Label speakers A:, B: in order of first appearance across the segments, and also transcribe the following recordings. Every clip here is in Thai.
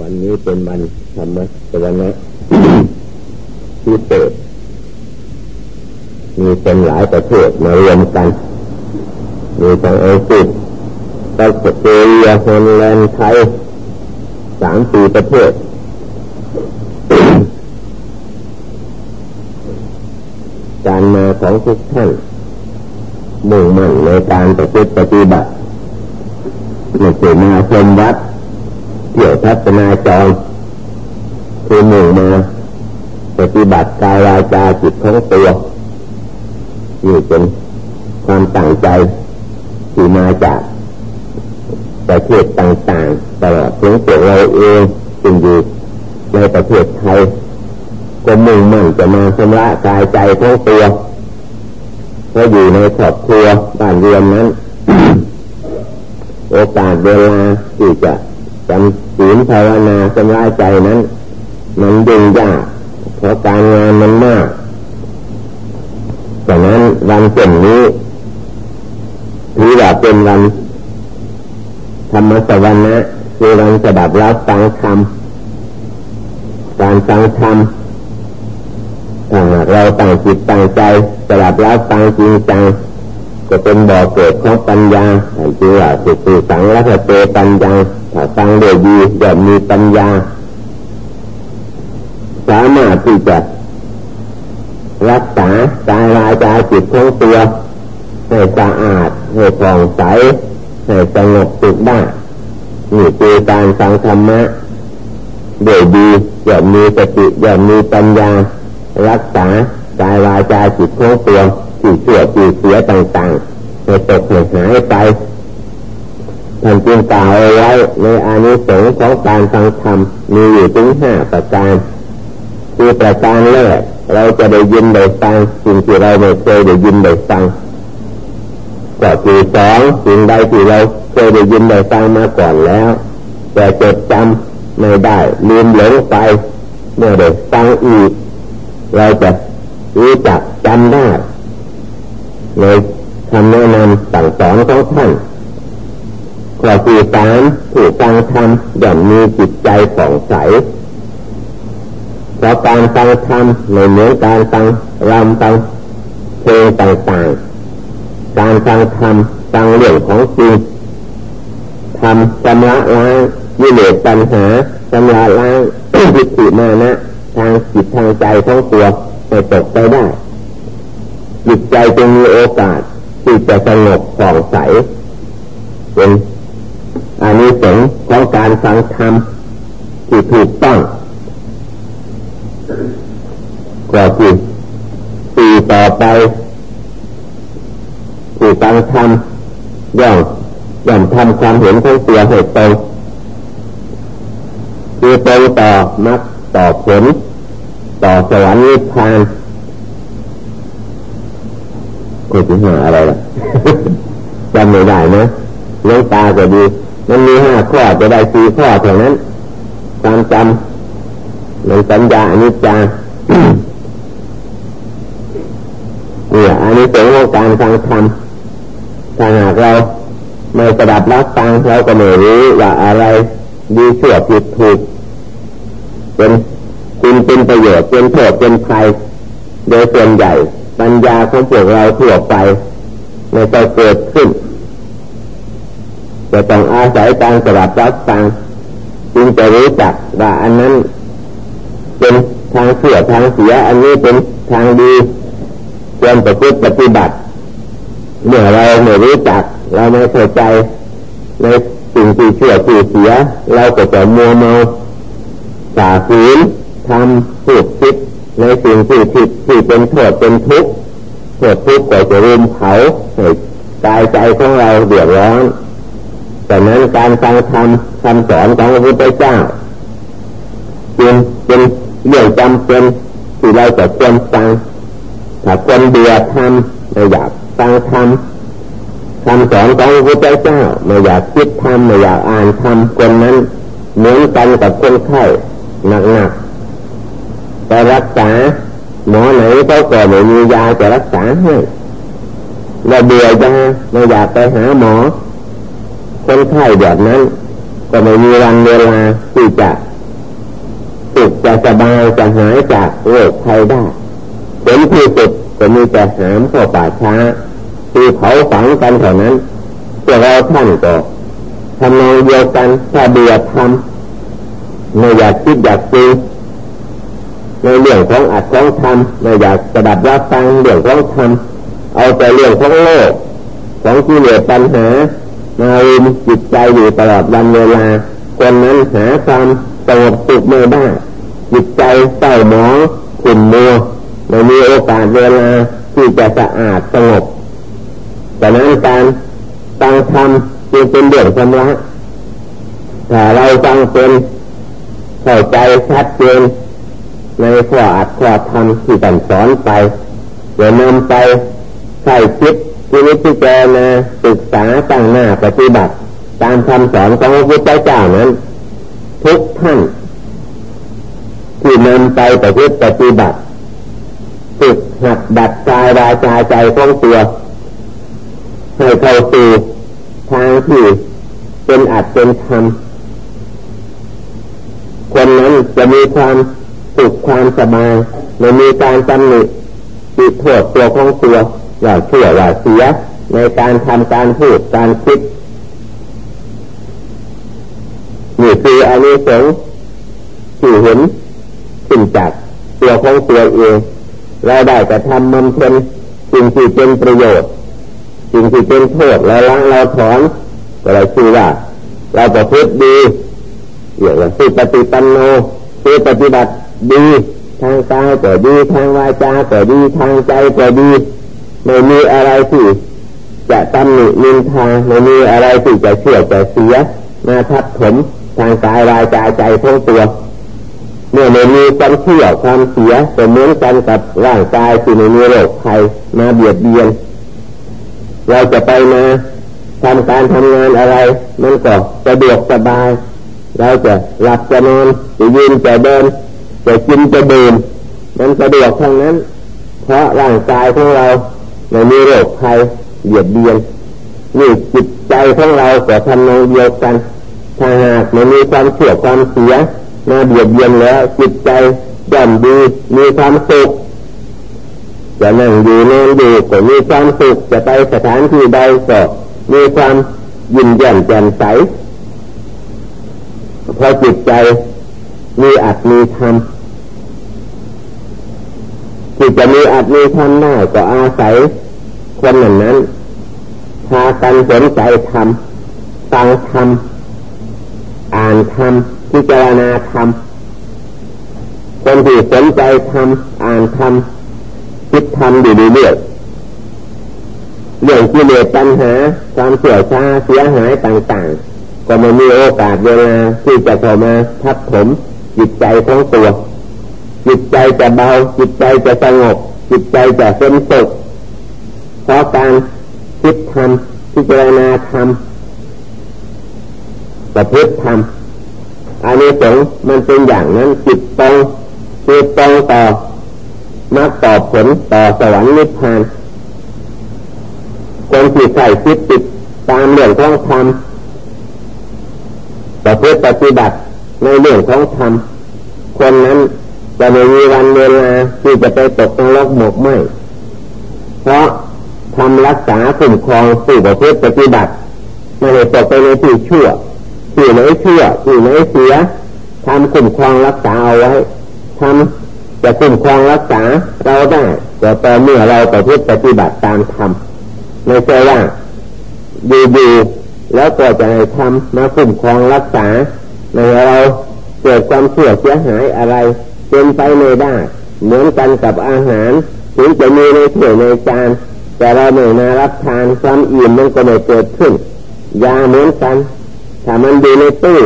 A: วันนี้เป็นวันธรรมะสวนะพิเศษมีเป็นหลายประเทศมารวมกัน มีทั้งอังกฤษออสเตรเลียฮอลแลนด์ไทยสามสี่ประเทศ การมาของทุกท่านมุ่งมั่นในการปฏิบัติไม่ใช่มาชมวัด เกี่ยวทัศนาจรคือหนึ่งมาปฏิบัติกายวาจาจิตของตัวนี่เป็นความตั้งใจที่มาจากประเทศต่างๆตลอดถึงตัวเราเองจึงอยู่ในประเทศไทยก็มุ่งมั่นจะมาชำระกายใจของตัวเพราะอยู่ในครอบครัวบ้านเรือนนั้น โอกาสเวลาที่จะ จำศีลภาวนาสำระใจนั้น มันยุ่งยากเพราะการงานมันมากดังนั้นวันเช่นนี้ถือว่าเป็นวันธรรมสวรรค์คือวันสดับรับฟังธรรมการฟังธรรมเราตั้งจิตตั้งใจสดับรับฟังจริงจัง ก็เป็นบ่อเกิดของปัญญาคือว่าสุติสังรัตเตปัญญาถ้าฟังโดยดีย่อมมีปัญญา สามารถที่จะรักษากายวาจาจิตของตัวให้สะอาดให้ผ่องใสให้สงบสุขได้นี่คือการฟังธรรมะโดยดีย่อมมีสติย่อมมีปัญญา รักษากายวาจาจิตของตัว ที่เชื่อที่เสียต่างๆให้ตกให้หายไปท่านจึงกล่าวเอาไว้ในอานิสงส์ของการฟังธรรมมีอยู่ถึงห้าประการคือประการแรกเราจะได้ยินได้ฟังสิ่งที่เราไม่เคยได้ยินได้ฟังก็คือสองสิ่งใดที่เราเคยได้ยินได้ฟังมาก่อนแล้ว แต่จดจำไม่ได้ลืมหลงไปเมื่อได้ฟังอีก เราจะรู้จักจำได้ ในคำแนะนำสั่งสอนของท่านข้อที่สามผู้ฟังธรรมย่อมมีจิตใจผ่องใสเพราะการฟังธรรมไม่เหมือนการฟังรำฟังเพลงต่างๆ การฟังธรรมฟังเรื่องของจริงทำชำระล้างยิเลสปัญหาชำระล้างจิตติมานะ ทางจิตทางใจของตัวให้ตกไปได้ จิตใจจะมีโอกาสที่จะสงบผ่องใสเป็นอันนี้สงของการฟังธรรมที่ถูกต้องก็คือปีต่อไปที่ฟังธรรมย่อมย่อมทำความเห็นของตัวให้ตรงคือตรงต่อมรรคต่อผลต่อสวรรค์นิพพาน คุณจะหาอะไรล่ะจำไม่ได้นะเลี้ยงตาก็ดี มันมีห้าข้อจะได้สี่ข้อเท่านั้นความจำในสัญญาอนิจจาเนี่ยอันนี้เป็นของการฟังธรรมถ้าหากเราไม่สดับรับฟังเราก็ไม่รู้ว่าอะไรดีชั่วผิดถูก เป็นคุณเป็นประโยชน์เป็นโทษเป็นภัยโดยส่วนใหญ่ ปัญญาของพวกเราทั่วไปไม่จะเกิดขึ้นจะต้องอาศัยการสดับรับฟังจึงจะรู้จักว่าอันนั้น เป็นทางเสียทางเสีย อันนี้เป็นทางดีควรประพฤติปฏิบัติ เมื่อเราไม่รู้จัก เราไม่เข้าใจในสิ่งที่เชื่อที่เสีย เราก็จะมัวเมาสาฝืนทำพูดคิด ในสิ่งที่ผิดที่เป็นโทษเป็นทุกข์โทษทุกข์ก็จะรุมเผาให้กายใจของเราเดือดร้อนแต่นั้นการฟังธรรมคำสอนของพระพุทธเจ้าจึงเป็นเรื่องจำเป็นที่เราจะควรฟังถ้าคนเบื่อธรรมไม่อยากฟังธรรมคำสอนของพระพุทธเจ้าไม่อยากคิดธรรมไม่อยากอ่านธรรมคนนั้นเหมือนกันกับคนไข้หนักๆ แต่รักษา หมอไหนเขาก็ไม่มียาจะรักษาให้เราเบื่อยาไม่อยากไปหาหมอ คนไข้แบบนั้น ก็ไม่มีวันเวลาที่จะสุขจะสบายจะหายจากโรคภัยได้ผลที่สุดก็มีแต่หามเข้าป่าช้าคือเผาฝังกันเท่านั้นพวกเราท่านก็ทำนองเดียวกันถ้าเบียดทำไม่อยากคิดอยากซื้ ในเรื่องของอัดของทำไม่อยากกระดับรับฟังเรื่องของทำเอาแต่เรื่องของโลก ของที่เหลือปัญหามาวินจิตใจอยู่ตลอดวันเวลาคนนั้นหาความสงบสุขไม่ได้จิตใจเศร้าหมองขุ่นมัวไม่มีโอกาสเวลาที่จะสะอาดสงบแต่นั้นการตั้งธรรมจึงเป็นเรื่องชำระถ้าเราฟังเป็นเข้าใจชัดเจน ในข้ออัดข้อธรรมที่ต่างสอนไปเดี๋ยวนำไปใส่คิดชีวิตที่เจนะศึกษาตั้งหน้าปฏิบัติ ตามคำสอนของพระพุทธเจ้านั้น ทุกท่านที่นำไปปฏิบัติฝึกหัดดัดกายวาจาใจของตัวให้เข้าสู่ทางที่เป็นอัดเป็นธรรมคนนั้นจะมีความ สุขความสบายไม่มีการจำหนิติดโทษตัวของตัวอย่าเชื่ออย่าเสียในการทำการพูดการคิดนี่คืออันนี้สงที่เห็นสิ่งจากตัวของตัวเองเราได้จะทำมันเป็นสิ่งที่เป็นประโยชน์สิ่งที่เป็นโทษเราล้างเราถอนก็เลยคือว่า เราประพฤติดีอย่างว่ปฏิปันโนคือปฏิบัติ ดีทางกายก็ดีทางวาจาก็ดีทางใจก็ดี ไม่มีอะไรที่จะตำหนินินทาไม่มีอะไรที่จะเชื่อจะเสียมาทับถมทางกายวาจาใจทั้งตัวเมื่อไม่มีความเชื่อความเสียก็เหมือนกันกับร่างกายที่ไม่มีโรคภัยมาเบียดเบียน เราจะไปมาทำการทำงานอะไรมันก็สะดวกสบาย เราจะหลับจะนอนจะยืนจะเดิน จะกินจะดื่มมันสะดวกทั้งนั้น เพราะร่างกายของเราไม่มีโรคภัยเบียดเบียนนี่จิตใจของเราก็ทำนองเดียวกันถ้าหากไม่มีความเสื่อความเสียมาเบียดเบียนแล้ว จิตใจย่อมดีมีความสุขจะนั่งอยู่นอนอยู่ก็มีความสุขจะไปสถานที่ใดก็มีความยินยันแจ่มใสพอจิตใจมีอัตมีธรรม ที่จะมีอัตมีธรรมได้ก็อาศัยคนเหล่านั้นพากันสนใจธรรมฟังธรรมอ่านธรรมพิจารณาธรรมคนที่สนใจธรรมอ่านธรรมคิดทำอยู่เรื่อยเรื่องที่เหลือปัญหาความเสียช้าเสียหายต่างๆ ก็ไม่มีโอกาสเวลาที่จะเข้ามาทับถมจิตใจของตัว จิตใจจะเบา จิตใจจะสงบ จิตใจจะเป็นสุขเพราะการคิดทำพิจารณาทำประพฤติทำอันนี้สงมันเป็นอย่างนั้นจิตตรงคือตรงต่อมรรคต่อผลต่อสวรรค์นิพพานคนที่ใส่คิดติดตามเรื่องของธรรมประพฤติปฏิบัติในเรื่องของธรรมคนนั้น จะไม่มีวันเวลาที่จะไปตกนรกหมกไหมเพราะทำรักษาคุ้มครองสู่ประพฤติปฏิบัติไม่ได้ตกไปในที่ชั่วที่ไหนชั่วที่ไหนเสียทำคุ้มครองรักษาเอาไว้ทำจะคุ้มครองรักษาเราได้แต่ต่อเมื่อเราประพฤติปฏิบัติตามธรรมไม่ใช่ว่าอยู่ๆแล้วก็จะให้ทำมาคุ้มครองรักษาในเราเกิดความเสื่อเสียหายอะไร เป็นไปไม่ได้เหมือนกันกับอาหารถึงจะมีในถ้วยในจานแต่เราไม่มารับทานความอิ่มมันก็ไม่เกิดขึ้นยาเหมือนกันถ้ามันดีในตู้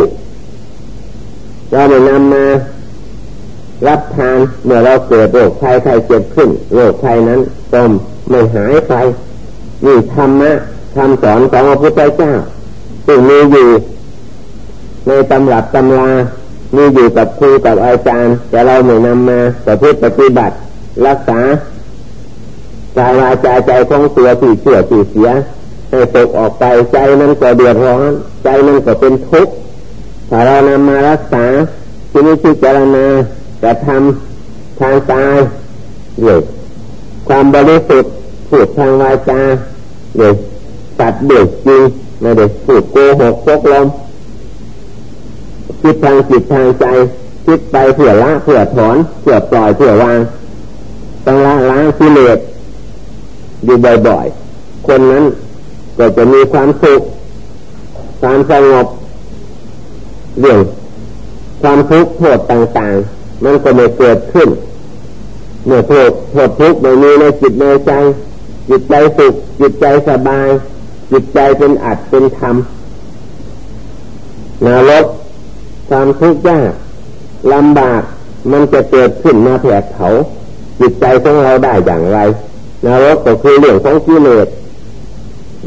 A: เราไม่นำมารับทานเมื่อเราเกิดโรคภัยไข้เจ็บขึ้นโรคภัยนั้นก็ไม่หายไปนี่ธรรมะคำสอนของพระพุทธเจ้าซึ่งมีอยู่ในตำรับตำรา มีอยู่กับครูกับอาจารย์ แต่เราไม่นำมาประพฤติปฏิบัติ รักษากายวาจาใจของตัวที่เชื่อที่เสียให้ตกออกไปใจมันก็เดือดร้อนใจมันก็เป็นทุกข์ถ้าเรานำมารักษาที่นี้พิจารณาจะทำทางกายหรือความบริสุทธิ์พูดทางวาจาหรือตัดเดือดจริงไม่ได้พูดโกหกพกลม คิดทางจิตทางใจคิดไปเผื่อละเผื่อถอนเผื่อปล่อยเผื่อวางต้องละล้างกิเลสอยู่บ่อยๆ คนนั้นก็จะมีความสุขความสงบเรื่องความทุกข์โทษต่างๆ มันก็ไม่เกิดขึ้นเมื่อโทษโทษทุกข์ไม่มีในจิตในใจจิตใจสุขจิตใจสบาย จิตใจเป็นอัดเป็นธรรมนรก ความทุกข์ยากลำบากมันจะเกิดขึ้นมาแผดเขาจิตใจของเราได้อย่างไรนรกก็คือเรื่องของกิเลส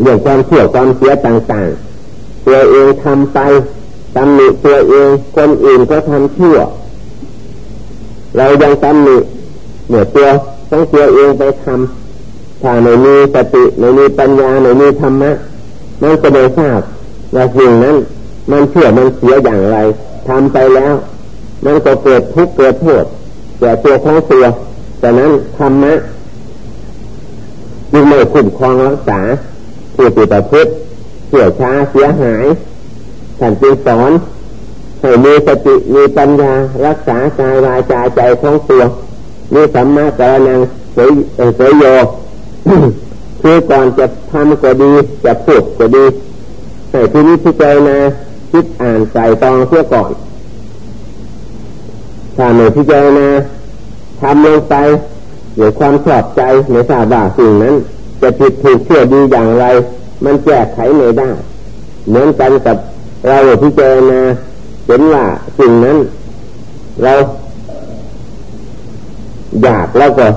A: เรื่องความเชื่อความเสียต่างๆ ตัวเองทำไปตำหนิตัวเองคนอื่นก็ทำชั่ว เรายังตำหนิเหนือตัวต้องตัวเองไปทำถ้าไม่มีสติไม่มีปัญญาไม่มีธรรมะมันก็ไม่ทราบว่าสิ่งนั้น มันเชื่อมันเสียอย่างไร ทำไปแล้วมันก็เกิดทุกข์เกิดโทษแก่ตัวของตัวแต่นั้นธรรมะยิ่งไม่คุ้มครองรักษาผู้ติดประพฤติเสียช้าเสียหายท่านจึงสอนให้มีสติมีปัญญารักษากายวาจาใจของตัวมีสัมมาจารนังเสยเสยโยคือก่อนจะทำก็ดีจะพูดก็ดีให้ที่นี้พิจารณา คิดอ่านใส่ตองเพื่อก่อน ถ้าไม่พิจารณาทำลงไปหรือความชอบใจในทราบว่าสิ่งนั้น จะผิดถูกเชื่อดีอย่างไร มันแก้ไขไม่ได้ เหมือนกันกับเราพิจารณาเห็นว่าสิ่งนั้น เราอยากแล้วก็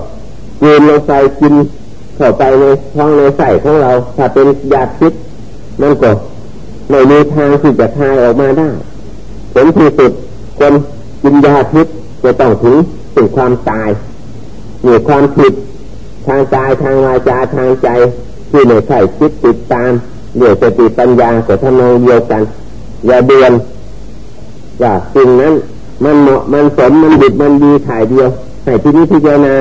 A: ยืนลงไปกินเข้าไปในท้องในใส่ของเรา ถ้าเป็นอยากคิดมันก็ ไม่มีทางที่จะทายออกมาได้ผลที่สุดคนกินยาพิษจะต้องถึงถึงความตายมีความผิดทางกายทางวาจาทางใจที่ไม่ใช่คิดติดตามเดี๋ยวจะติปัญญาจะทำนองเดียวกัน อย่าเดือนว่าสิ่งนั้นมันเหมาะมันสมมันดิบมันดีถ่ายเดียวให้ที่นี้พิจารณา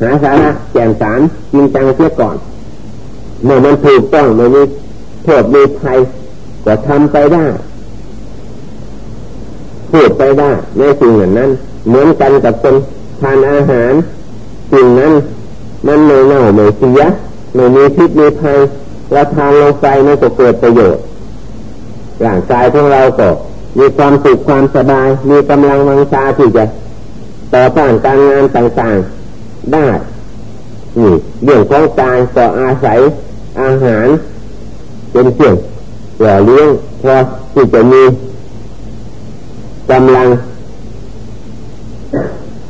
A: หาสาระแก่นสารจริงจังเสียก่อนเมื่อมันถูกต้องไม่มีโทษมีภัย ก็ทำไปได้พูดไปได้ในสิ่งนั้น เหมือนกันกับคนทานอาหารสิ่งนั้น มันไม่เน่าไม่เสียไม่มีพิษมีภัยเราทานลงไปมันก็เกิดประโยชน์ร่างกายของเราก็มีความสุขความสบาย มีกำลังวังชาที่จะต่อต้านการงานต่างๆได้นี่เรื่องของกายก็อาศัยอาหารเป็นเสื่อง หล่อเลี้ยงพอที่จะมีกำลัง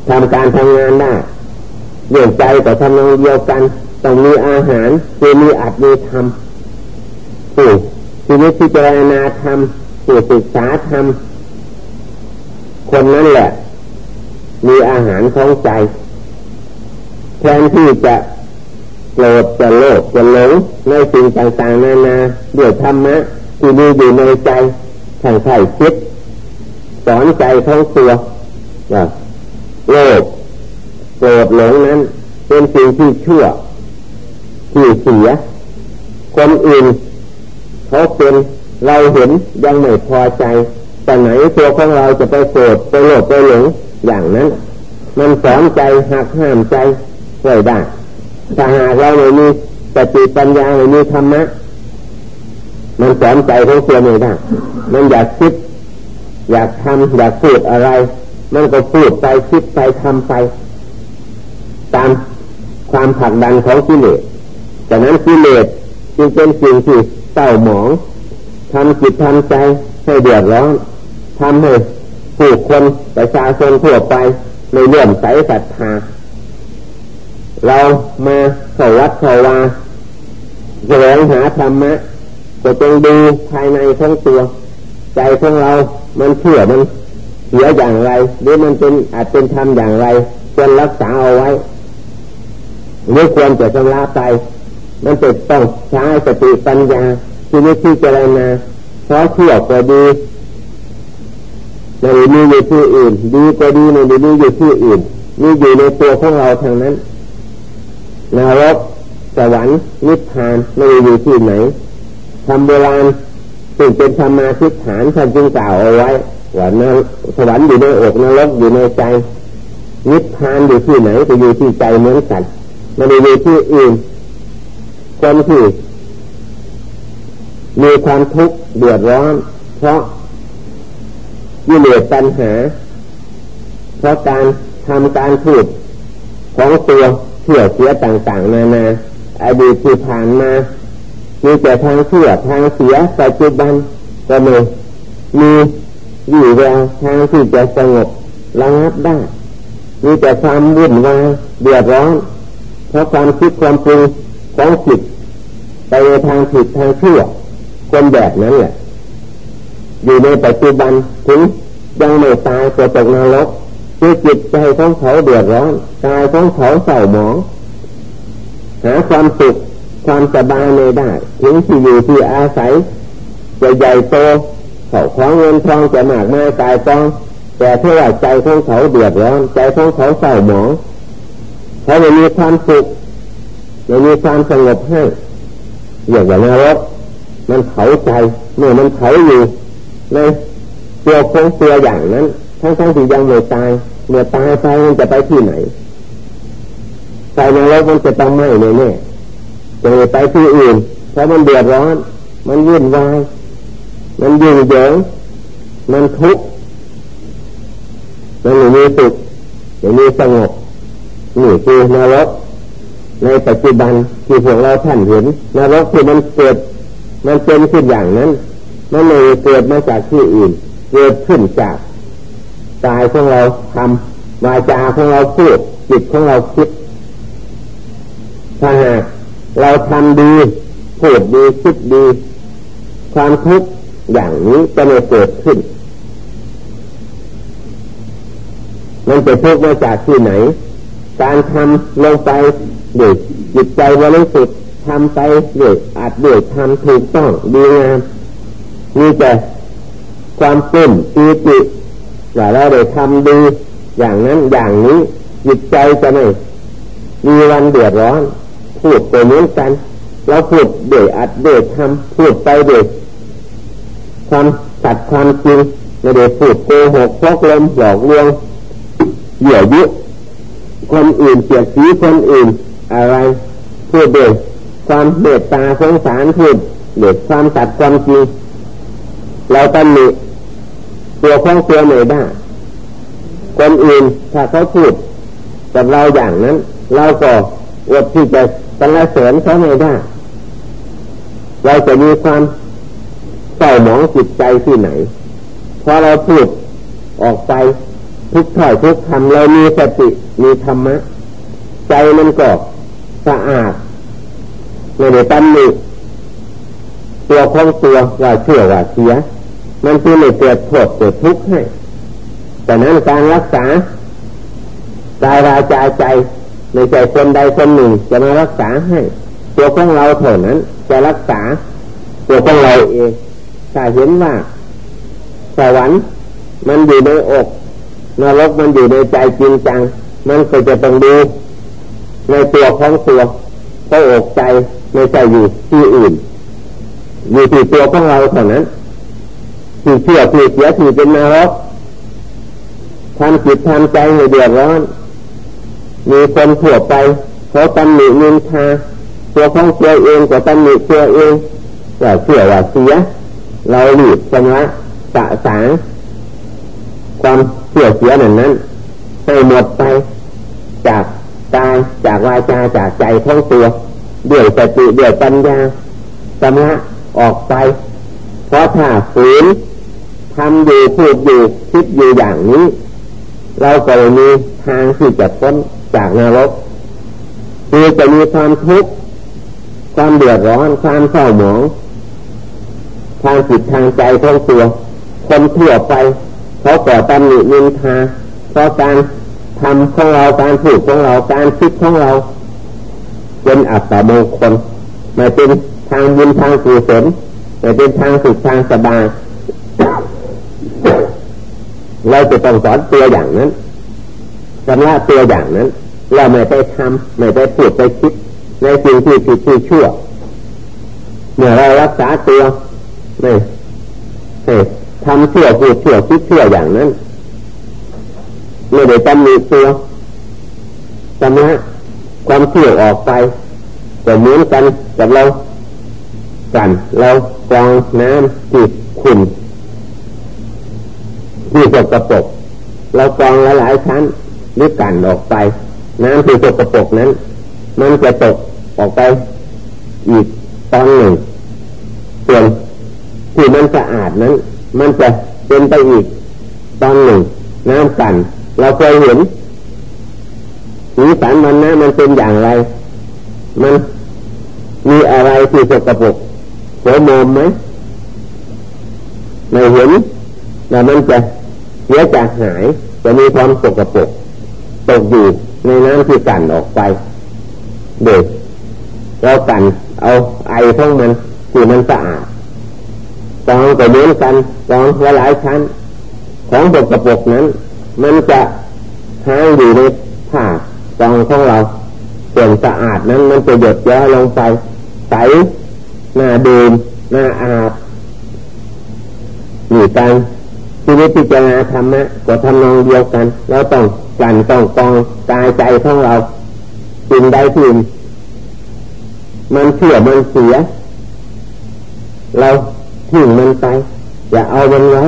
A: ทำการทำงานได้เรื่องใจก็ทำนองเดียวกันต้องมีอาหารคือมีอัดมีธรรมผู้ที่นี้พิจารณาธรรมผู้ศึกษาธรรมคนนั้นแหละ มีอาหารของใจแทนที่จะโกรธจะโลภจะหลงในสิ่งต่างๆนานาด้วยธรรมะ ที่มีอยู่ในใจทางใจคิดสอนใจทั้งตัวว่าโลภโกรธหลงนั้น เป็นสิ่งที่ชั่วที่เสีย คนอื่นเขาเป็นเราเห็นยังไม่พอใจ แต่ไหนตัวของเราจะไปโกรธไปโลภไปหลงอย่างนั้น มันสอนใจหักห้ามใจไว้ได้ถ้าหากเราไม่มีสติปัญญาไม่มีธรรมะ มันสอนใจของตัวไม่ได้ มันอยากคิด อยากทำอยากพูดอะไร มันก็พูดไปคิดไปทำไป ตามความผลักดันของกิเลสแต่นั้นกิเลสจึงเป็นสิ่งที่เศร้าหมองทำจิตทำใจให้เดือดร้อนทำให้ผู้คนประชาชนทั่วไปในเลื่อมใสศรัทธาเรามาเข้าวัดเข้าวาแสวงหาธรรมะ ก็จงดูภายในทั้งตัว ใจของเรา มันเชื่อมันเสียอย่างไร หรือมันเป็นอาจเป็นธรรมอย่างไรควรรักษาเอาไว้หรือควรจะชำระไป มันจะต้องใช้สติปัญญาที่นี้ที่เจรณาเพราะเชื่อก็ดีไม่ได้มีอยู่ที่อื่น ดีก็ดีไม่ได้มีอยู่ที่อื่นมีอยู่ในตัวของเราทางนั้นนรกสวรรค์นิพพานไม่ได้อยู่ที่ไหน ทำโบราณซึ่งเป็นธรรมาทิฏฐานท่านจึงกล่าวเอาไว้ว่านสวรรค์อยู่ในอกนรกอยู่ในใจนิพพานอยู่ที่ไหนก็อยู่ที่ใจเหมือนกันไม่ได้อยู่ที่อื่นคนที่มีความทุกข์เดือดร้อน เพราะยิ่เหลือปัญหา เพราะการทำการพูดของตัวเชื่อเสียต่าง ๆ นานาอดีตที่ผ่านมา มีแต่ทางเชื่อทางเสียปัจจุบันก็ไม่มีอยู่แววทางที่จะสงบระงับได้มีแต่ความวุ่นวายเดือดร้อนเพราะความคิดความปรุงของจิตไปในทางผิดทางเชื่อคนแบบนั้นแหละอยู่ในปัจจุบันถึงยังไม่ตายก็ตกนรกคือจิตใจของเขาเดือดร้อนกายของเขาเศร้าหมองหาความสุข ความสบายไม่ได้ถึงที่อยู่ที่อาศัยจะใหญ่โตเขาของเงินทองจะมากมายกายต้อง แต่เท่าไรใจของเขาเดือดร้อนใจของเขาเศร้าหมองเขาไม่มีความสุขไม่มีความสงบให้อย่างนรกมันเผาใจเมื่อมันเผาอยู่ในตัวคงตัวอย่างนั้นทั้งทั้งที่ยังไม่ตายเมื่อตายไปมันจะไปที่ไหนไปนรกมันจะต้องไหม้แน่ จะไปที่อื่น เพราะมันเดือดร้อน มันวุ่นวาย มันยุ่งเหยิงมันทุกข์มันไม่มีสุขไม่มีสงบนี่คือนรกในปัจจุบันที่พวกเราท่านเห็นนรกที่มันเกิด มันเป็นขึ้นอย่างนั้น มันไม่เกิดมาจากที่อื่น เกิดขึ้นจากกายของเราทำวาจาของเราพูดจิตของเราคิดถ้าหาก เราทำดีพูดดีคิดดี ความทุกข์อย่างนี้จะไม่เกิดขึ้น มันจะทุกข์มาจากที่ไหน การทำลงไปด้วยจิตใจบริสุทธิ์ทำไปด้วยอาจด้วยทำถูกต้องดีงามมีแต่ความเป็นปีติว่าเราได้ทำดี อย่างนั้นอย่างนี้ จิตใจจะไม่มีวันเดือดร้อน พูดไปเหมือนกัน เราพูดเดือดอัดเดือดทำพูดไปเดือดความตัดความจริงไม่ได้พูดโกหกพกลมหลอกลวงเหยื่อยุคนอื่นเสียสีคนอื่น อะไรพูดเดือดความเดือดตาสงสารพูดเดือดความตัดความจริงเราต้องมีตัวของตัวไม่ได้คนอื่นถ้าเขาพูดกับเราอย่างนั้น เราก็อดที่จะ รรเสริญเขาไม่ได้ เราจะมีความเศร้าหมองจิตใจที่ไหน พอเราพูดออกไปทุกถ้อยทุกคำเรามีสติมีธรรมะ ใจมันก็สะอาดไม่ได้ตั้มมีตัวของตัวว่าเชื่อว่าเสีย มันคือไม่เกิดโทษเกิดทุกข์ให้แต่นั้นการรักษากายวาจาใจ ไม่ใช่คนใดคนหนึ่งจะมารักษาให้ ตัวของเราเท่านั้น จะรักษา ตัวของเราเองถ้าเห็นว่าสวรรค์มันอยู่ในอกนรกมันอยู่ในใจจริงจัง มันก็จะต้องดูในตัวของตัวเพราะอกใจไม่ใช่อยู่ที่อื่น อยู่ที่ตัวของเราเท่านั้นที่เชื่อที่เสียที่เป็นนรกทำจิตทำใจให้เดือดร้อน มีคนทั่วไปเขาตำหนินินทาตัวของตัวเองก็ตำหนิตัวเองว่าเชื่อว่าเสีย เราหลีดชำระสะสางความเชื่อเสียนั้นนั้นให้หมดไปจากกายจากวาจาจากใจทั้งตัวด้วยสติด้วยปัญญาชำระออกไป เพราะถ้าฝืนทำอยู่พูดอยู่คิดอยู่อย่างนี้ เราก็มีทางที่จะพ้น จากนรกคือจะมีความทุกข์ความเดือดร้อนความเศร้าหมองทางจิตทางใจของตัว คนทั่วไปเขาก่อตำหนินินทาเพราะการทำของเราการพูดของเราการคิดของเราเป็นอัตตามงคลไม่เป็นทางบุญทางกุศลไม่เป็นทางสุขทางสบายเราจะต้องสอนตัวอย่างนั้นชำระตัวอย่างนั้น เราไม่ไปทำไม่ไปพูดไปคิดในสิ่งที่ผิดที่ชั่ว เมื่อเรารักษาตัวไม่ทำชั่วพูดชั่วคิดชั่วอย่างนั้นไม่ได้จำมีตัวชำระความชั่วออกไปก็เหมือนกันกับเรากันเรากองน้ำที่ขุ่นที่สกปรกเรากองหลายๆชั้นหรือกันออกไป น้ำที่สกปรกนั้น มันจะตกออกไปอีกตอนหนึ่ง ส่วนที่มันสะอาดนั้น มันจะเป็นไปอีกตอนหนึ่ง น้ำกันเราเคยเห็นสีสันมันนะมันเป็นอย่างไร มันมีอะไรที่สกปรกโสมมไหมไม่เห็นแต่มันจะเสียจากหาย จะมีความสกปรกตกอยู่ ในน้ำที่กันออกไป เด็กเรากันเอาไอของมันที่มันสะอาดกองก็เหมือนกันกองหลายชั้น ของสกปรกนั้น มันจะห้างอยู่ในผ้ากองของเราส่วนสะอาดนั้นมันจะหยดย้อยลงไปใสหน้าดื่มหน้าอาบอยู่กัน ชีวิตพิจารณาธรรมะก็ทำนองเดียวกันเราต้องกันต้องกองกายใจของเราสิ่งใดที่มันเสื่อมันเสีย เราทิ้งมันไป อย่าเอามันไว้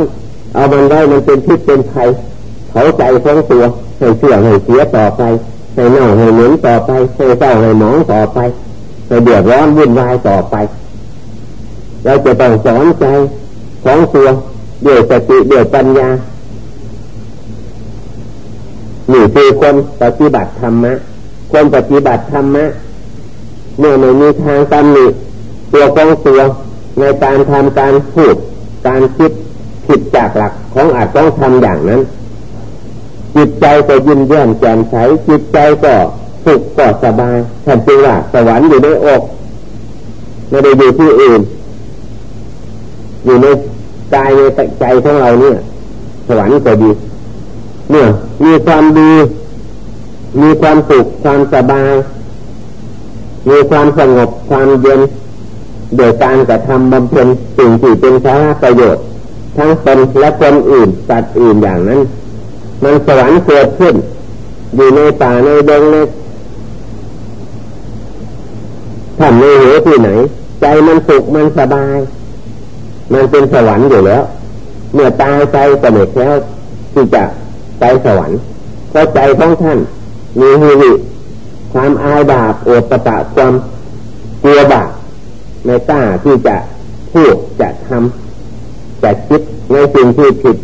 A: เอามันไว้มันเป็นพิษเป็นภัยเขาใจของตัวให้เสื่อให้เสียต่อไปให้เน่าให้เหม็นต่อไปให้เศร้าให้หมองต่อไปให้เดือดร้อนวุ่นวายต่อไป เราจะต้องสอนใจของตัว ด้วยสติด้วยปัญญาหนี่คือคนปฏิบัติธรรมะคนปฏิบัติธรรมะเมื่อไม่มีทางตำหนิตัวของตัวในการทำการพูดการคิดผิดจากหลักของอาจต้องทำอย่างนั้น จิตใจก็ยินเยี่ยมแจ่มใสจิตใจก็สุขก็สบายท่านจึงว่าสวรรค์อยู่ในอกไม่ได้อยู่ที่อื่น อยู่ใน กายในใจของเราเนี่ย สวรรค์ก็ดี เนี่ย มีความดี มีความสุขความสบาย มีความสงบความเย็น โดยการกระทำบำเพ็ญสิ่งที่เป็นสาระประโยชน์ ทั้งตนและคนอื่นสัตว์อื่นอย่างนั้น มันสวรรค์เกิดขึ้น อยู่ในป่าในดงในทำในหัวที่ไหน ใจมันสุขมันสบาย มันเป็นสวรรค์อยู่แล้ว เมื่อตายไปก็ไม่แล้วที่จะไปสวรรค์เพราะใจของท่านมีฮิริความอายบาปโอตตะความกลัวบาปในกล้าที่จะพูดจะทำจะคิดในสิ่งที่ผิด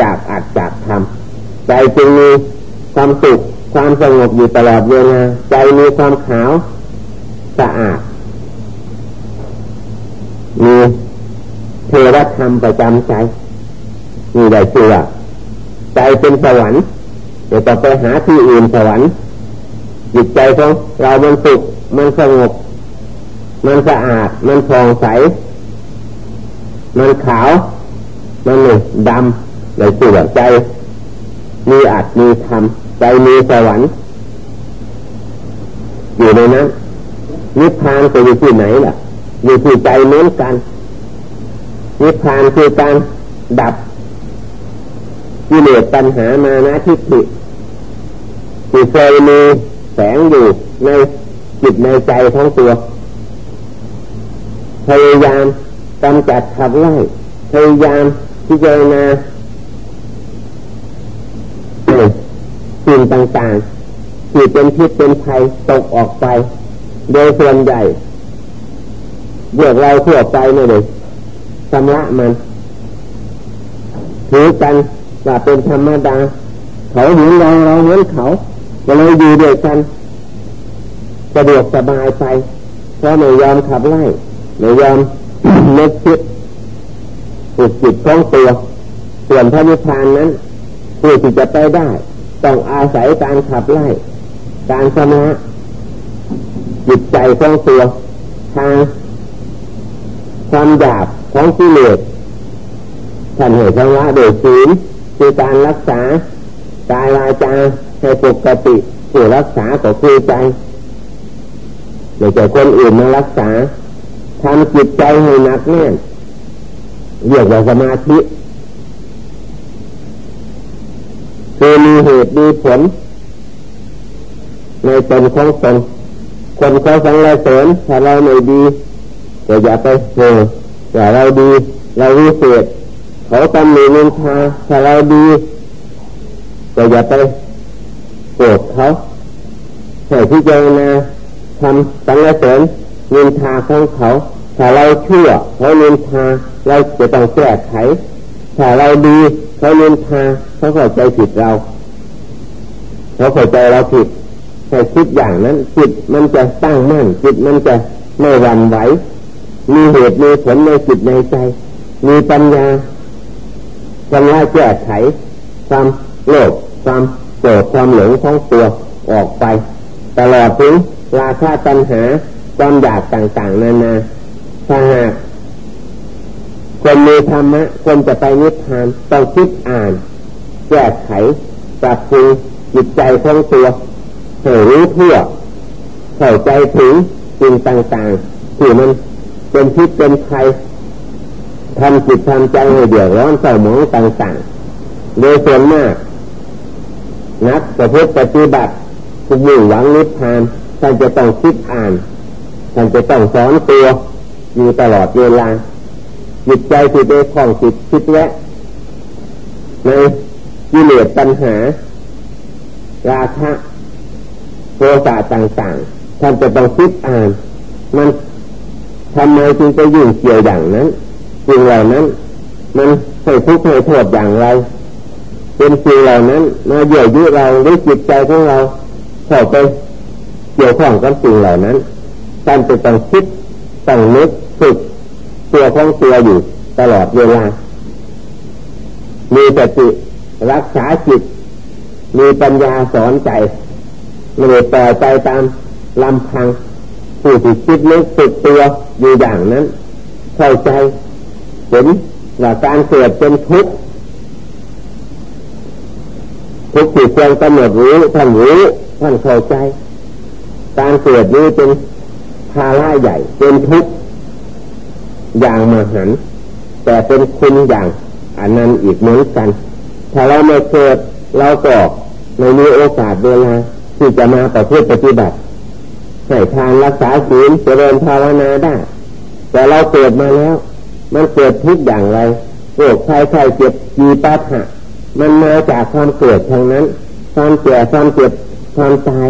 A: จากอาจจากทำใจจึงมีความสุขความสงบอยู่ตลอดเวลาใจมีความขาวสะอาดมี เทวธรรมประจำใจนี่ได้ชื่อว่าใจเป็นสวรรค์เดี๋ยวต่อไปหาที่อื่นสวรรค์จิตใจของเรามันสุขมันสงบ มันสะอาด มันผ่องใส มันขาว มันหนึ่งดำเลยชื่อว่าใจ มีอัดมีธรรมใจมีสวรรค์ อยู่ในนั้นนิพพานจะอยู่ที่ไหนล่ะ อยู่ที่ใจเหมือนกัน นิพพานคือการดับกิเลสปัญหามานะทิฏฐิที่เคยมีแสงอยู่ในจิตในใจของตัวพยายามกำจัดขับไล่พยายามพิจารณาสิ่งต่างๆที่เป็นพิษเป็นภัยตกออกไป โดยส่วนใหญ่เรียกเราทั่วไปไม่เลย ชำระมันถือกันว่าเป็นธรรมดา เขาเหมือนเราเราเหมือนเขาก็เลยอยู่ด้วยกันสะดวกสบายไปเพราะไม่ยอมขับไล่ไม่ยอมนึกคิดอุดจิตของตัวส่วนพระนิพพานนั้นผู้ที่จะไปได้ ต้องอาศัยการขับไล่ การชำระจิตใจของตัวทางความหยาบ ของกิเลสท่านเหตุชำระโดยศีลคือการรักษากายวาจาให้ปกติผู้รักษาก็คือใจไม่ใช่คนอื่นมารักษาทำจิตใจให้หนักแน่นเรียกว่าสมาธิคือมีเหตุมีผล ในตนของตนคนเขาสังเสริญถ้าเราไม่ดีก็อย่าไปเห่อ อย่าเราดีเราวิเศษเขาตำหนินินทาถ้าเราดีก็อย่าไปโกรธเขาให้พิจารณาทำสังเสริญนินทาของเขาถ้าเราเชั่วเขานินทาเราจะต้องแก้ไขถ้าเราดีเขานินทาเขาเข้าใจผิดเราเขาเข้าใจเราผิดแต่คิดอย่างนั้นจิตมันจะตั้งมั่นจิตมันจะไม่หวั่นไหว มีเหตุมีผลในจิตในใจ มีปัญญาชำระแก้ไขความโลภความโกรธความหลงของตัวออกไป ตลอดถึงราคาตัณหาความอยากต่างๆนานาถ้าหากคนมีธรรมะคนจะไปนิพพานต้องคิดอ่าน แก้ไขปรับปรุงจิตใจของตัวให้รู้ทั่วเข้าใจถึงสิ่งต่างๆที่มัน เป็นพิษเป็นภัยทำจิตทำใจให้เดือดร้อนเศร้าหมองต่างๆโดยส่วนมาก นักประพฤติปฏิบัติทุกมุ่งหวังนิพพานท่านจะต้องคิดอ่านท่านจะต้องสอนตัวอยู่ตลอดเวลาจิตใจที่เป็นของจิตคิดแวะในกิเลสปัญหา ราคะโทสะต่างๆ ท่านจะต้องคิดอ่าน มัน ทำไมจึงจะยุ่งเกี่ยวอย่างนั้นสิ่งเหล่านั้น มันให้ทุกข์ให้โทษอย่างไร เป็นสิ่งเหล่านั้นมาเยี่ยยุเราหรือจิตใจของเราเข้าไปเกี่ยวข้องกับสิ่งเหล่านั้นท่านจะต้องคิดต้องนึกฝึกตัวของตัวอยู่ตลอดเวลา มีสติรักษาจิต มีปัญญาสอนใจไม่ได้ปล่อยใจตามลำพัง ผู้ที่คิดนึกฝึกตัวอยู่อย่างนั้น เข้าใจเห็นว่าการเกิดเป็นทุกข์ทุกข์ที่ควรกำหนดรู้ท่านรู้ท่านเข้าใจ การเกิดนี้เป็นภาระใหญ่เป็นทุกข์อย่างมหันแต่เป็นคุณอย่างอันนั้นอีกเหมือนกัน ถ้าเราไม่เกิดเราก็ไม่มีโอกาสเวลาที่จะมาประพฤติปฏิบัติ ให้ทานรักษาศีลเจริญภาวนาได้ แต่เราเกิดมาแล้ว มันเกิดทุกอย่างไรโรคภัยไข้เจ็บจีปัหะมันมาจากความเกิดทางนั้น ความแก่ความเจ็บความตาย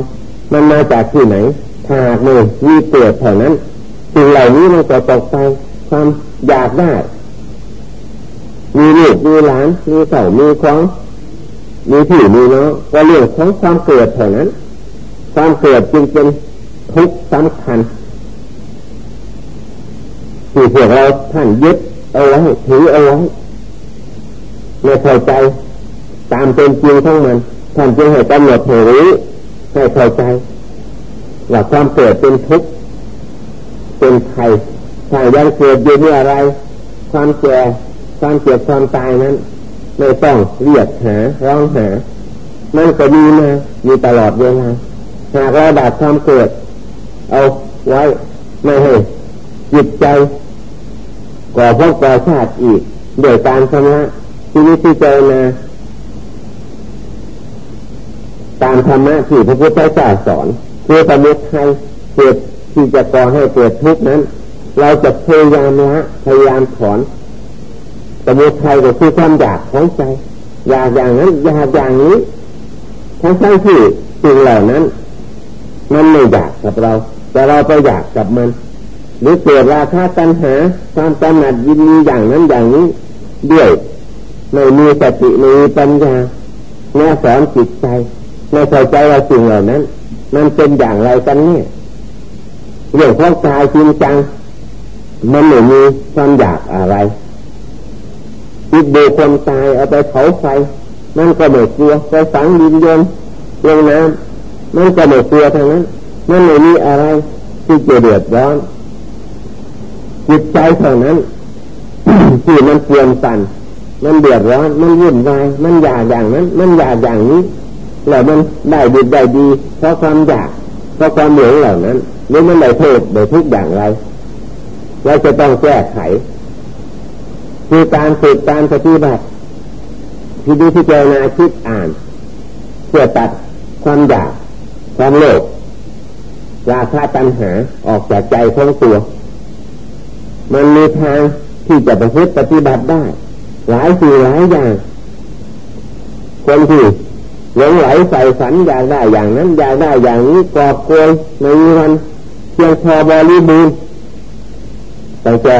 A: มันมาจากที่ไหนถ้าหากไม่มีเกิดเท่านั้นสิ่งเหล่านี้มันก็ตกไปความอยากได้ มีลูกมีหลานมีเสามีคล้องมีพี่มีน้องก็เรื่องของความเกิดเท่านั้น ความเกิดจึงเป็น ทุกสำคัญที่พวกเราท่านยึดเอาไว้ถือเอาไว้ไม่เข้าใจตามเป็นจริงทั้งมันท่านจึงให้กำหนดให้รู้ให้เข้าใจว่าความเกิดเป็นทุกข์เป็นไทยถ้ายังเกิดอยู่เมื่อไร ความแก่ความเจ็บความตายนั้นไม่ต้องเรียกหาร้องหามันก็ดีมาอยู่ตลอดเวลาหากเราดับความเกิด เอาไว้ไม่ให้จิตใจก่อพวกก่อชาติอีกโดยการชำระที่นี้ที่เจนะตามธรรมะที่พระพุทธเจ้าสอนคือประมุขไทยเกิดที่จะก่อให้เกิดทุกข์นั้น เราจะพยายามละพยายามถอนสมุทัยก็คือความอยากของใจอยากอย่างนั้นอยากอย่างนี้ทั้งทั้งที่สิ่งเหล่านั้น มันไม่อยากกับเรา แต่เราไปอยากกับมัน หรือเกิดราคาตัณหาความกำหนัดยินดีอย่างนั้นอย่างนี้ด้วยไม่มีสติไม่มีปัญญาแน่สอนจิตใจไม่เข้าใจว่าสิ่งเหล่านั้น มันเป็นอย่างไรกันเนี่ยเรื่องของกายจริงจัง มันไม่มีความอยากอะไรจิตดูคนตายเอาไปเผาไฟมันก็ไม่กลัวไปฝังดินยนลงน้ำมันก็ไม่กลัวทางนั้น มันไม่มีอะไรที่จะเดือดร้อนจิตใจเท่านั้นที่มันเปลี่ยนสั่นมันเดือดร้อน มันวุ่นวาย มันอยากอย่างนั้น มันอยากอย่างนี้ แล้วมันได้ดีได้ดี เพราะความอยาก เพราะความเหลืองเหล่านั้นหรือมันได้โทษได้ทุกอย่างไร เราจะต้องแก้ไข คือการฝึกการปฏิบัติที่ดีที่เจนาคิดอ่าน เพื่อตัดความอยาก ความโลภ ราคะตัณหาออกจากใจของตัว มันมีทางที่จะประพฤติปฏิบัติได้ หลายสิ่งหลายอย่าง คนที่หลงไหลใส่ฝันอยากได้อย่างนั้นอยากได้อย่างนี้กอบโกยในวันเพียงพอบริบูรณ์แต่จะ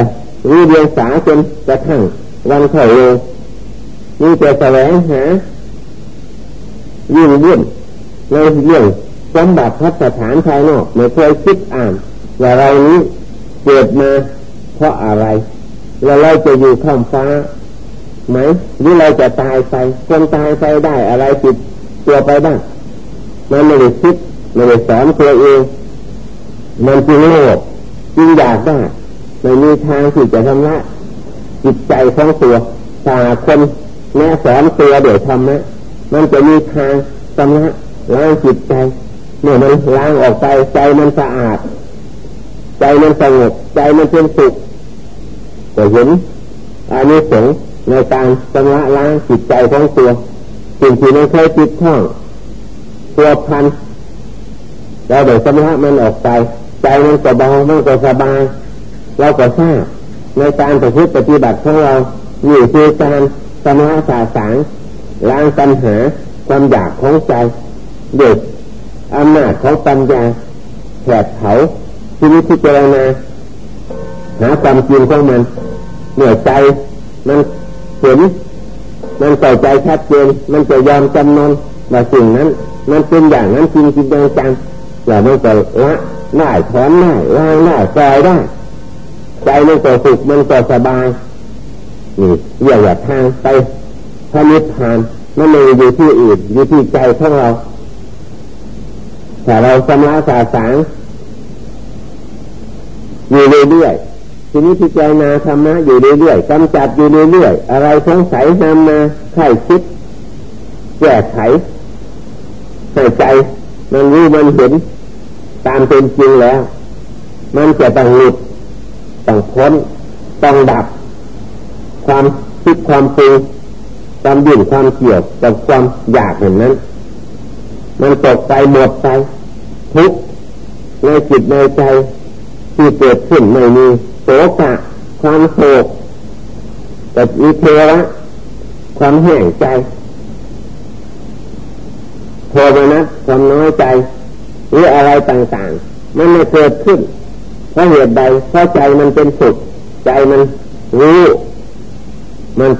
A: รีเรียงสาจนกระทั่งวันเข่าเร็มีแต่แสวงหายิ่งวุ่นในเรื่อง สมบัติพัฒฐานภายนอกไม่เคยคิดอ่านว่าเรานี้เกิดมาเพราะอะไร แล้วเราจะอยู่ข้ามฟ้าไหมหรือเราจะตายไปคนตายไปได้อะไรติดตัวไปบ้างมันไม่ได้คิดไม่ได้สอนตัวเองมันจึงโลภจึงอยากได้ไม่มีทางที่จะทำละจิตใจของตัวตาคนแม่สอนตัวเดี๋ยวทำนะมันจะมีทางทำละล้างจิตใจ เมื่อมันล้างออกไปใจมันสะอาด ใจมันสงบใจมันเป็นสุขก็เห็นอันนี้สงในการชำระล้างจิตใจของตัวสิ่งที่มันเคยติดข้องตัวพันเราเดี๋ยวชำระมันออกไป ใจมันก็เบามันก็สบายเราก็ทราบในการปฏิปฏิบัติของเราอยู่คือการสมาสาสางล้างปัญหาความอยากของใจเด็ก อำนาจของปัญญาแผดเผาที่นี้ที่เจรณาหาความจริงของมันเหนื่อยใจมันเห็นมันใส่ใจชัดเจนมันจะยอมจำนนว่าสิ่งนั้น มันเป็นอย่างนั้นจริงจริงจังอย่ามันก็ละได้ถอนได้วางได้ปล่อยได้ใจมันก็สุขมันก็สบายนี่เรียกว่าทางไปพระนิพพานมันไม่อยู่ที่อื่นอยู่ที่ใจของเรา ถ้าเราสมาสาสางอยู่เรื่อยๆทีนี้พิจารณาธรรมะอยู่เรื่อยๆกำจัดอยู่เรื่อยๆอะไรสงสัยนำมาไข้คิดแก้ไขใส่ใจ มันรู้มันเห็น ตามเป็นจริงแล้ว มันจะต้องหลุดต้องพ้นต้องดับ ความคิดความปรุงความดิ่นความเกี่ยวกับความอยากอย่างนั้น มันตกไปหมดไป ทุกในจิตในใจที่เกิดขึ้นไม่มีโศกะความโศกแต่มีเทวะความแห้งใจโทมนัสความน้อยใจหรืออะไรต่างๆ มันไม่เกิดขึ้นเพราะเหตุใดเพราะใจมันเป็นสุขใจมันรู้มัน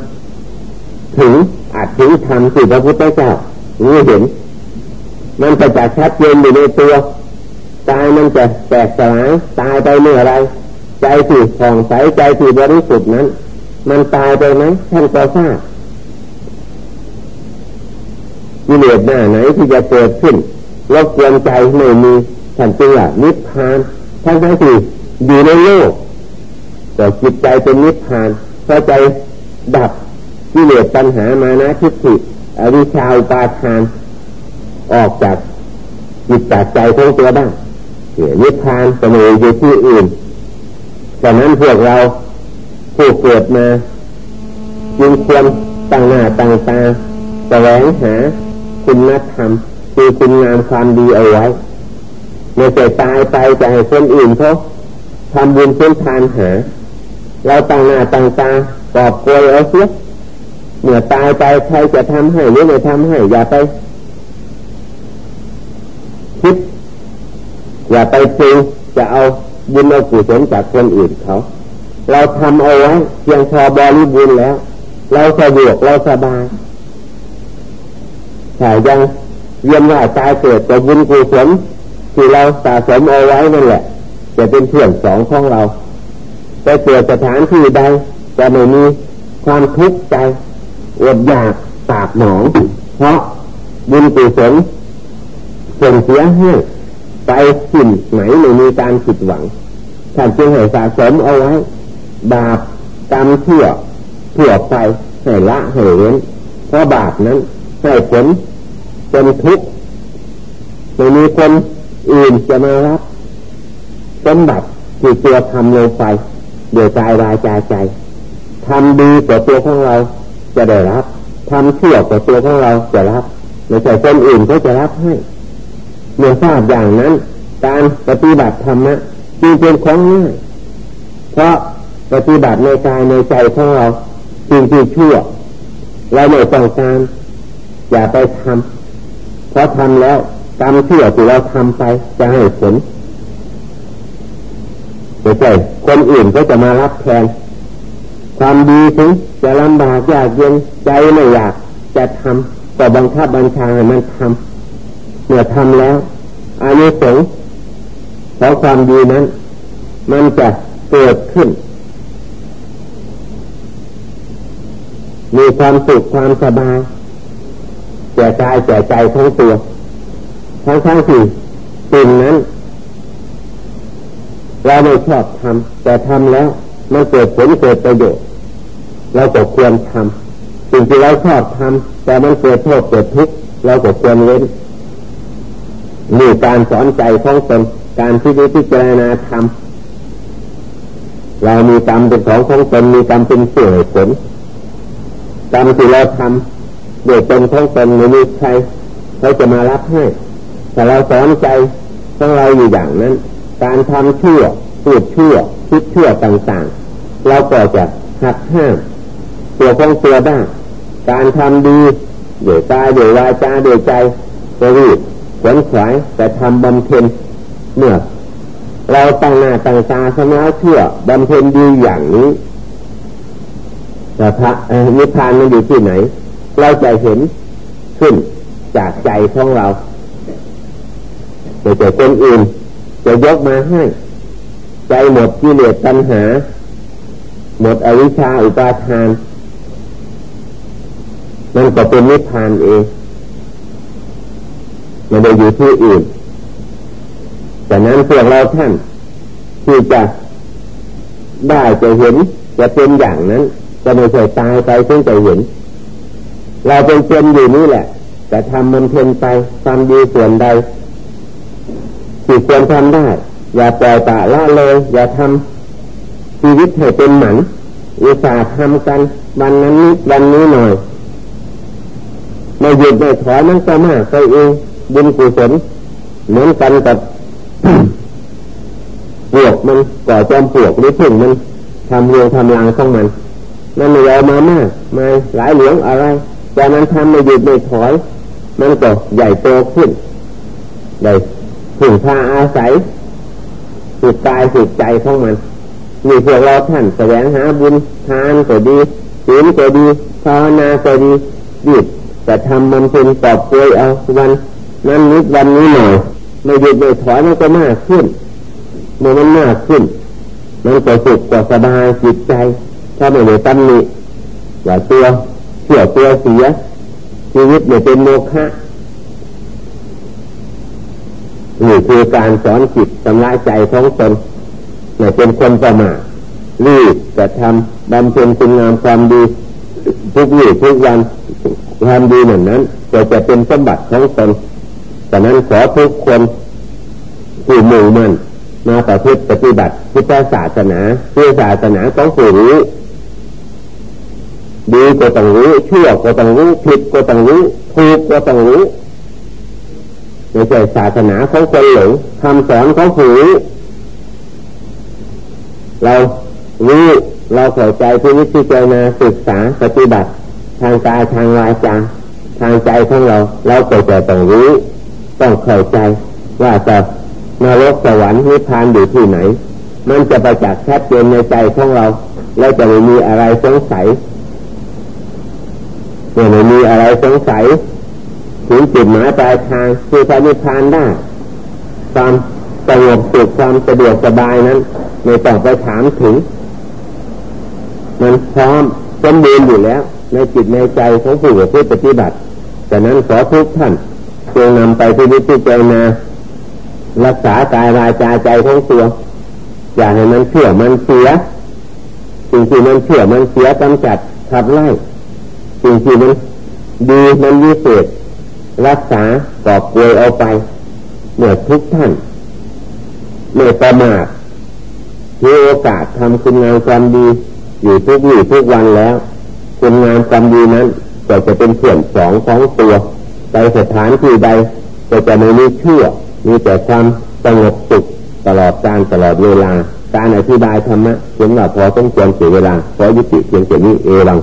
A: ถึงอาจถึงทำสิ่พระพุทธเจ้ารู้เห็น มันจะจักชัดเจนอยู่ในตัวตายมันจะแตกสลายตายไปเมื่อไร ใจที่ผ่องใสใจที่บริสุทธิ์นั้น มันตายไปไหมท่านก็ทราบกิเลสหน้าไหนที่จะเกิดขึ้นรบกวนใจไม่มีท่านจึงว่านิพพานทั้งทั้งที่อยู่ในโลกแต่จิตใจเป็นนิพพานเพราะใจดับกิเลสปัญหามานะทิฏฐิอวิชาอุปาทาน ออกจากจิตจากใจของตัวได้นิพพานจะมีอยู่ที่อื่นดังนั้นพวกเราผู้เกิดมาจึงควรตั้งหน้าตั้งตาแสวงหาคุณธรรมคือคุณงามความดีเอาไว้ไม่ใช่ตายไปจะให้คนอื่นเขาทำบุญเพื่อทานหา เราตั้งหน้าตั้งตากอบโกยเอาเสียเมื่อตายไปใครจะทำให้หรือไม่ทำให้อย่าไป คิด อย่าไปจริงจะเอาบุญเอากุศลจากคนอื่นเขา เราทำเอาไว้เพียงพอบริบูรณ์แล้ว เราสะดวกเราสบายแต่ยังเยี่ยมว่าตายเกิดแต่บุญกุศลที่เราสะสมเอาไว้นั่นแหละ จะเป็นเพื่อนสองของเราแต่เกิดสถานที่ใดจะไม่มีความทุกข์ใจอดอยากตาบหนอง เพราะบุญกุศล ส่งเสียให้ไปสิ่งไหนไม่มีการผิดหวังท่านจึงให้สะสมเอาไว้ บาปกรรมเที่ยวเที่ยวไปให้ละให้เว้นเพราะบาปนั้นให้ผลเป็นทุกข์ไม่มีคนอื่นจะมารับสมบัติที่ตัวทำลงไปเดี๋ยวใจรายใจใจทำดีกว่าตัวของเราจะได้รับทำเชื่อกว่าตัวของเราจะรับไม่ใช่คนอื่นก็จะรับให้ เมื่อทราบอย่างนั้น การปฏิบัติธรรมะจึงเป็นของง่ายเพราะปฏิบัติในกายในใจของเราจริงที่ชั่วเราไม่ต้องการอย่าไปทำเพราะทำแล้วกรรมชั่วที่เราทำไปจะให้ผลไม่ใช่คนอื่นก็จะมารับแทน ความดีถึงจะลำบากยากเย็นใจไม่อยากจะทำก็บังคับบัญชาให้มันทำ เมื่อทำแล้ว อายุสงเพราะความดีนั้น มันจะเกิดขึ้น มีความสุขความสบายแก่กายแก่ใจทั้งตัวทั้งทั้งที่สิ่งนั้น เราไม่ชอบทำแต่ทำแล้วมันเกิดผลเกิดประโยชน์เราก็ควรทำสิ่งที่เราชอบทำแต่มันเกิดโทษเกิดทุกข์เราก็ควรเว้น นี่การสอนใจของตนการที่ดีที่เจรณาทำเรามีกรรมเป็นของของตนมีกรรมเป็นเสื่อผลกรรมที่เราทำโดยตนของตนไม่มีใครเขาจะมารับให้แต่เราสอนใจของเราอยู่อย่างนั้น การทำชั่วพูดชั่วคิดชั่วต่างๆ เราก็จะหักห้ามตัวของตัวได้การทำดีเดี๋ยวตายเดี๋ยวาจาเดี๋ยใจจะรีบ ขวนขวายแต่ทำบำเพ็ญเมื่อเราตั้งหน้าตั้งตาสมาเชื่อบำเพ็ญดีอย่างนี้แต่พระนิพพานมันอยู่ที่ไหน เราจะเห็นขึ้นจากใจของเราไม่ใช่คนอื่น จะยกมาให้ ใจหมดกิเลสตัณหา หมดอวิชชาอุปาทาน มันก็เป็นนิพพานเอง ไม่ได้อยู่ที่อื่นแต่นั้นพวกเราท่านที่จะได้จะเห็นจะเป็นอย่างนั้นจะไม่ใช่ตายไปซึ่งจะเห็น เราเป็นเป็นอยู่นี่แหละ แต่ทำมันเพียนไปทำดีส่วนใดที่ควรทำได้ อย่าปล่อยปละละเลย อย่าทำชีวิตให้เป็นหมันอุตส่าห์ทำกันวันนั้นนิดวันนี้หน่อยไม่หยุดไม่ถอยมันก็มากไปเอง บุญกุศลเหมือนกันกับปวกมันก่อจอมปวกหรือพึ่งมันทำเรียงทำลางของมันมันไม่ยอมมามากมาหลายเหลืองอะไรจากนั้นทำไม่หยุดไม่ถอย มันก็ใหญ่โตขึ้นได้ถึงพาอาศัยจิตกายจิตใจของมันมีพวกเราท่านแสวงหาบุญทานก็ดีศีลก็ดีภาวนาก็ดีดีแต่ทำมันเป็นตอบป่วยเอาวัน นั้นนิดวันนี้หน่อยไม่หยุดไม่ถอยมันก็มากขึ้นเมื่อมันมากขึ้นมันก็สุขกว่าสบายจิตใจ ถ้าไม่ได้ตั้งนี้อย่าตัวเสียตัวเสียชีวิตไม่เป็นโมฆะนี่คือการสอนจิตสำลายใจของตนไม่เป็นคนประมาทรีบจะทำบำเพ็ญคุณงามความดี ทุกวี่ทุกวันความดีเหมือนนั้นจะจะเป็นสมบัติของตน แต่นั้นขอทุกคนผู้มุ่งมั่นมาประพฤติปฏิบัติพุทธศาสนาเพื่อศาสนาของผู้รู้ดีก็ต้องรู้ชั่วก็ต้องรู้ผิดก็ต้องรู้ถูกก็ต้องรู้ไม่ใช่ศาสนาของคนหลงคำสอนของผู้รู้เรารู้เราเข้าใจที่วิธีเจนาศึกษาปฏิบัติ ทางกายทางวาจาทางใจของเรา เราก็จะต้องรู้ ต้องเข้าใจว่าจะนรกสวรรค์นิพพานอยู่ที่ไหน มันจะประจักษ์ชัดเจนในใจของเรา แล้วจะไม่มีอะไรสงสัยเมื่อไม่มีอะไรสงสัยถึงจุดหมายปลายทางคือพระนิพพานได้ความสงบสุขความสะดวกสบายนั้นไม่ต้องไปถามถึง มันพร้อมสมบูรณ์อยู่แล้ว ในจิตในใจของผู้ปฏิบัติแต่นั้นขอทุกท่าน จงนำไปที่วิจิตรนารักษากายวาจาใจของตัวอย่าให้มันเชื่อมันเสียสิ่งที่มันเชื่อมันเสียกำจัดขับไล่สิ่งที่มันดีมันวิเศษรักษากอบป่วยเอาไปเมื่อทุกท่านเมื่อประมาทมีโอกาสทำคุณงามความดี อยู่ทุกวี่ทุกวันแล้ว คุณงามความดีนั้นก็จะเป็นเพื่อนสองของตัว ไปสถานที่ใดก็จะไม่มีเชื่อ มีแต่ความสงบสุขตลอดการตลอดเวลา การอธิบายธรรมะเพียงว่าพอต้องควรเสียเวลา ขอยุติเพียงแค่นี้เอวัง